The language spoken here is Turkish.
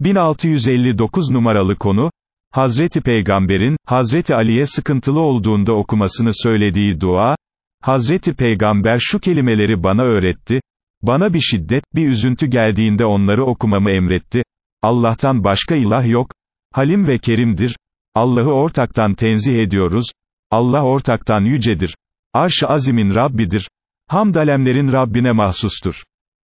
1659 numaralı konu, Hazreti Peygamber'in, Hazreti Ali'ye sıkıntılı olduğunda okumasını söylediği dua, Hazreti Peygamber şu kelimeleri bana öğretti, bana bir şiddet, bir üzüntü geldiğinde onları okumamı emretti, Allah'tan başka ilah yok, Halim ve Kerim'dir, Allah'ı ortaktan tenzih ediyoruz, Allah ortaktan yücedir, Arş-ı Azim'in Rabbidir, Hamd alemlerin Rabbine mahsustur.